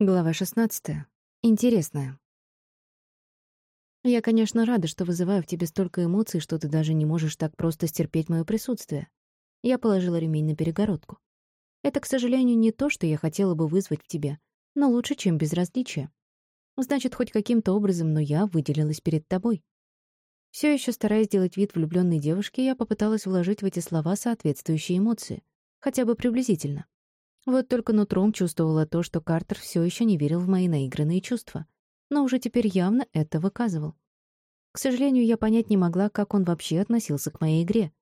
Глава 16. Интересная. Я, конечно, рада, что вызываю в тебе столько эмоций, что ты даже не можешь так просто стерпеть моё присутствие. Я положила ремень на перегородку. Это, к сожалению, не то, что я хотела бы вызвать в тебе, но лучше, чем безразличие. Значит, хоть каким-то образом, но я выделилась перед тобой. Все еще стараясь сделать вид влюбленной девушки, я попыталась вложить в эти слова соответствующие эмоции, хотя бы приблизительно. Вот только нутром чувствовала то, что Картер все еще не верил в мои наигранные чувства, но уже теперь явно это выказывал. К сожалению, я понять не могла, как он вообще относился к моей игре.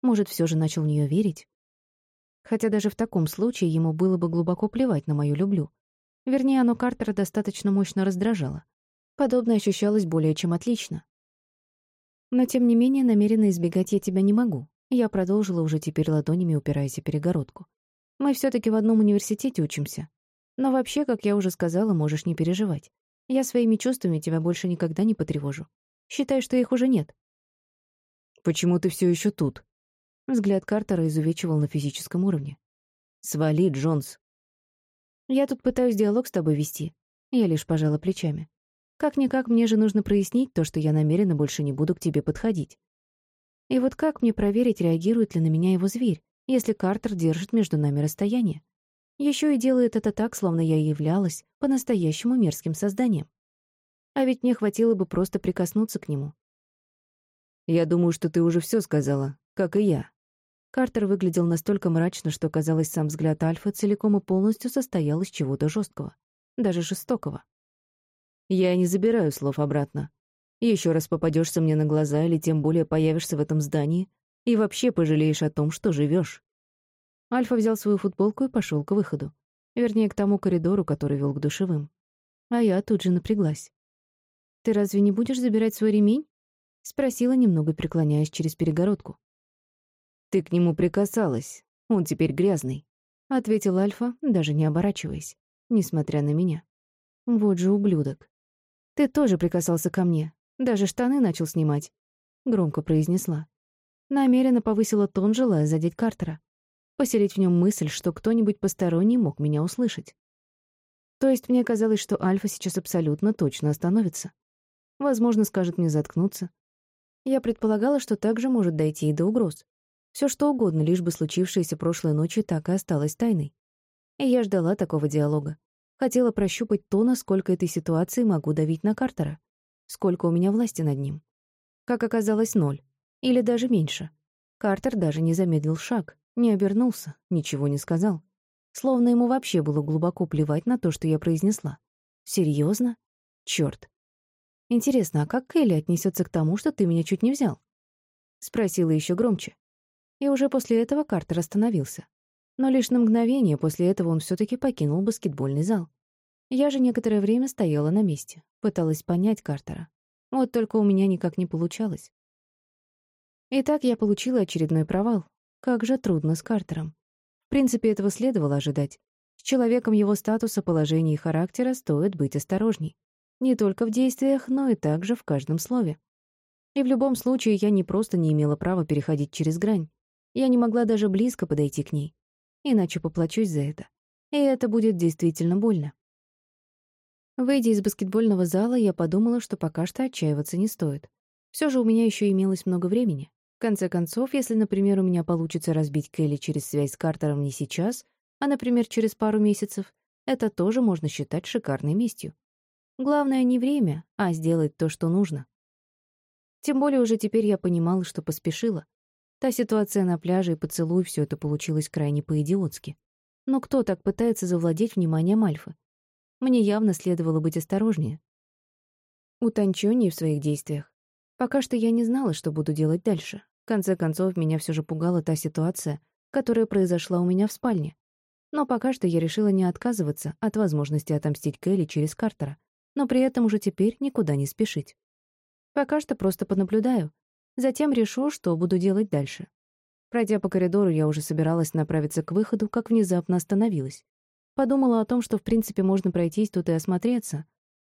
Может, все же начал в нее верить? Хотя даже в таком случае ему было бы глубоко плевать на мою люблю. Вернее, оно Картера достаточно мощно раздражало. Подобное ощущалось более чем отлично. Но, тем не менее, намеренно избегать я тебя не могу. Я продолжила уже теперь ладонями, упираясь о перегородку. Мы все таки в одном университете учимся. Но вообще, как я уже сказала, можешь не переживать. Я своими чувствами тебя больше никогда не потревожу. Считай, что их уже нет. Почему ты все еще тут? Взгляд Картера изувечивал на физическом уровне. Свали, Джонс. Я тут пытаюсь диалог с тобой вести. Я лишь пожала плечами. Как-никак мне же нужно прояснить то, что я намеренно больше не буду к тебе подходить. И вот как мне проверить, реагирует ли на меня его зверь? Если Картер держит между нами расстояние. Еще и делает это так, словно я являлась по-настоящему мерзким созданием. А ведь мне хватило бы просто прикоснуться к нему. «Я думаю, что ты уже все сказала, как и я». Картер выглядел настолько мрачно, что, казалось, сам взгляд Альфа целиком и полностью состоял из чего-то жесткого, даже жестокого. «Я не забираю слов обратно. Еще раз попадешься мне на глаза или тем более появишься в этом здании, и вообще пожалеешь о том, что живешь. Альфа взял свою футболку и пошел к выходу. Вернее, к тому коридору, который вел к душевым. А я тут же напряглась. «Ты разве не будешь забирать свой ремень?» — спросила, немного преклоняясь через перегородку. «Ты к нему прикасалась. Он теперь грязный», — ответил Альфа, даже не оборачиваясь, несмотря на меня. «Вот же ублюдок. Ты тоже прикасался ко мне. Даже штаны начал снимать», — громко произнесла. Намеренно повысила тон, желая задеть Картера. Поселить в нем мысль, что кто-нибудь посторонний мог меня услышать. То есть мне казалось, что Альфа сейчас абсолютно точно остановится. Возможно, скажет мне заткнуться. Я предполагала, что так же может дойти и до угроз. Все что угодно, лишь бы случившееся прошлой ночью так и осталось тайной. И я ждала такого диалога. Хотела прощупать то, насколько этой ситуации могу давить на Картера. Сколько у меня власти над ним. Как оказалось, ноль. Или даже меньше. Картер даже не замедлил шаг, не обернулся, ничего не сказал. Словно ему вообще было глубоко плевать на то, что я произнесла. Серьезно? Черт. Интересно, а как Келли отнесется к тому, что ты меня чуть не взял? Спросила еще громче. И уже после этого Картер остановился. Но лишь на мгновение после этого он все таки покинул баскетбольный зал. Я же некоторое время стояла на месте, пыталась понять Картера. Вот только у меня никак не получалось. Итак, я получила очередной провал. Как же трудно с Картером. В принципе, этого следовало ожидать. С человеком его статуса, положения и характера стоит быть осторожней. Не только в действиях, но и также в каждом слове. И в любом случае я не просто не имела права переходить через грань. Я не могла даже близко подойти к ней. Иначе поплачусь за это. И это будет действительно больно. Выйдя из баскетбольного зала, я подумала, что пока что отчаиваться не стоит. Все же у меня еще имелось много времени. В конце концов, если, например, у меня получится разбить Келли через связь с Картером не сейчас, а, например, через пару месяцев, это тоже можно считать шикарной местью. Главное не время, а сделать то, что нужно. Тем более уже теперь я понимала, что поспешила. Та ситуация на пляже и поцелуй, все это получилось крайне по-идиотски. Но кто так пытается завладеть вниманием Альфы? Мне явно следовало быть осторожнее. Утончённее в своих действиях. Пока что я не знала, что буду делать дальше. В конце концов, меня все же пугала та ситуация, которая произошла у меня в спальне. Но пока что я решила не отказываться от возможности отомстить Келли через Картера, но при этом уже теперь никуда не спешить. Пока что просто понаблюдаю, затем решу, что буду делать дальше. Пройдя по коридору, я уже собиралась направиться к выходу, как внезапно остановилась. Подумала о том, что в принципе можно пройтись тут и осмотреться.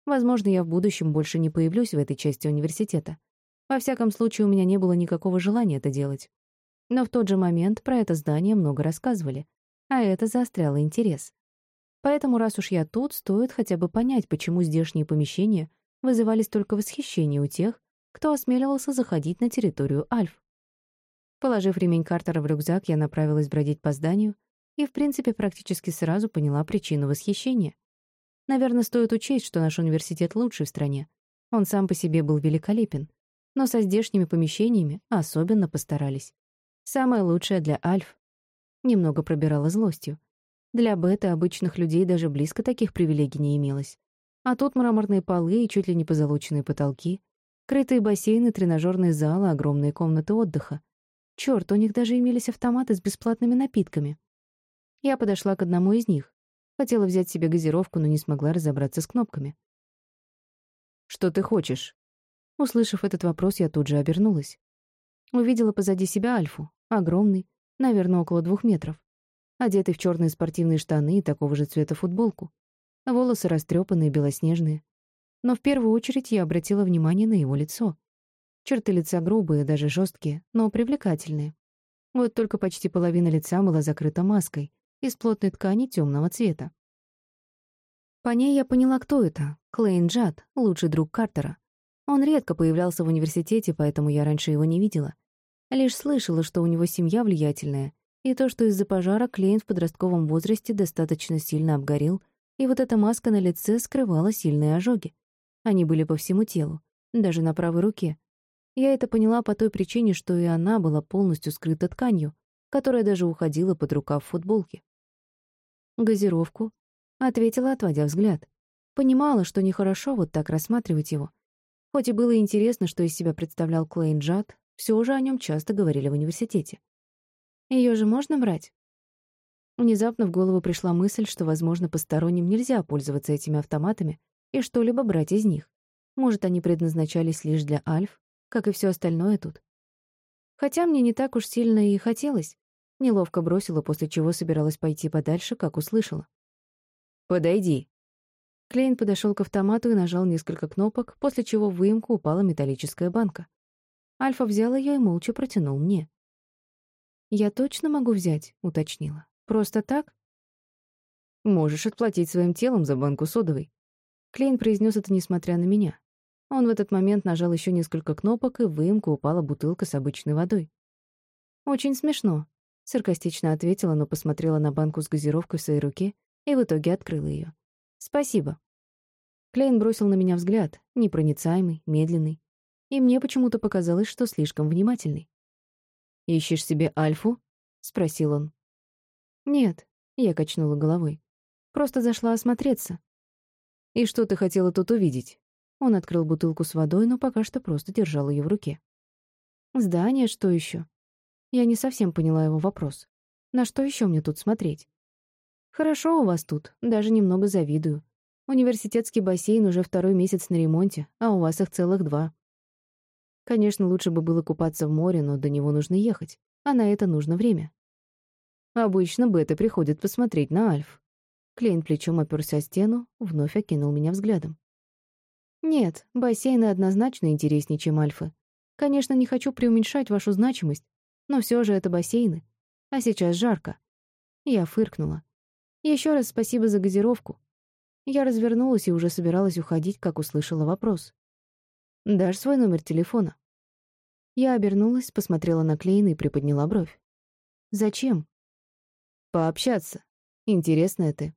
Возможно, я в будущем больше не появлюсь в этой части университета. Во всяком случае, у меня не было никакого желания это делать. Но в тот же момент про это здание много рассказывали, а это заостряло интерес. Поэтому, раз уж я тут, стоит хотя бы понять, почему здешние помещения вызывали столько восхищения у тех, кто осмеливался заходить на территорию Альф. Положив ремень Картера в рюкзак, я направилась бродить по зданию и, в принципе, практически сразу поняла причину восхищения. Наверное, стоит учесть, что наш университет лучший в стране. Он сам по себе был великолепен, но со здешними помещениями особенно постарались. Самое лучшее для Альф. Немного пробирала злостью. Для бета обычных людей даже близко таких привилегий не имелось. А тут мраморные полы и чуть ли не позолоченные потолки, крытые бассейны, тренажерные залы, огромные комнаты отдыха. Чёрт, у них даже имелись автоматы с бесплатными напитками. Я подошла к одному из них. Хотела взять себе газировку, но не смогла разобраться с кнопками. «Что ты хочешь?» Услышав этот вопрос, я тут же обернулась. Увидела позади себя Альфу, огромный, наверное, около двух метров одетый в черные спортивные штаны и такого же цвета футболку. Волосы растрепанные, белоснежные. Но в первую очередь я обратила внимание на его лицо. Черты лица грубые, даже жесткие, но привлекательные. Вот только почти половина лица была закрыта маской из плотной ткани темного цвета. По ней я поняла, кто это. Клейн Джад, лучший друг Картера. Он редко появлялся в университете, поэтому я раньше его не видела. Лишь слышала, что у него семья влиятельная, и то, что из-за пожара Клейн в подростковом возрасте достаточно сильно обгорел, и вот эта маска на лице скрывала сильные ожоги. Они были по всему телу, даже на правой руке. Я это поняла по той причине, что и она была полностью скрыта тканью, которая даже уходила под рукав футболки. «Газировку», — ответила, отводя взгляд. Понимала, что нехорошо вот так рассматривать его. Хоть и было интересно, что из себя представлял Клейн Джад, все же о нем часто говорили в университете. Ее же можно брать? Внезапно в голову пришла мысль, что, возможно, посторонним нельзя пользоваться этими автоматами и что-либо брать из них. Может, они предназначались лишь для Альф, как и все остальное тут. Хотя мне не так уж сильно и хотелось. Неловко бросила, после чего собиралась пойти подальше, как услышала. «Подойди». Клейн подошел к автомату и нажал несколько кнопок, после чего в выемку упала металлическая банка. Альфа взял ее и молча протянул мне. «Я точно могу взять?» — уточнила. «Просто так?» «Можешь отплатить своим телом за банку содовой». Клейн произнес это, несмотря на меня. Он в этот момент нажал еще несколько кнопок, и в выемку упала бутылка с обычной водой. «Очень смешно», — саркастично ответила, но посмотрела на банку с газировкой в своей руке и в итоге открыла ее. «Спасибо». Клейн бросил на меня взгляд, непроницаемый, медленный, и мне почему-то показалось, что слишком внимательный. «Ищешь себе Альфу?» — спросил он. «Нет», — я качнула головой. «Просто зашла осмотреться». «И что ты хотела тут увидеть?» Он открыл бутылку с водой, но пока что просто держал ее в руке. «Здание, что еще? Я не совсем поняла его вопрос. На что еще мне тут смотреть? «Хорошо у вас тут, даже немного завидую. Университетский бассейн уже второй месяц на ремонте, а у вас их целых два. Конечно, лучше бы было купаться в море, но до него нужно ехать, а на это нужно время. Обычно Бета приходит посмотреть на Альф. Клейн плечом оперся о стену, вновь окинул меня взглядом. Нет, бассейны однозначно интереснее, чем Альфы. Конечно, не хочу преуменьшать вашу значимость, но все же это бассейны. А сейчас жарко. Я фыркнула. Еще раз спасибо за газировку. Я развернулась и уже собиралась уходить, как услышала вопрос. Дашь свой номер телефона?» Я обернулась, посмотрела на Клейна и приподняла бровь. «Зачем?» «Пообщаться. Интересная ты».